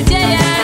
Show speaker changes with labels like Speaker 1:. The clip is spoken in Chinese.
Speaker 1: i'm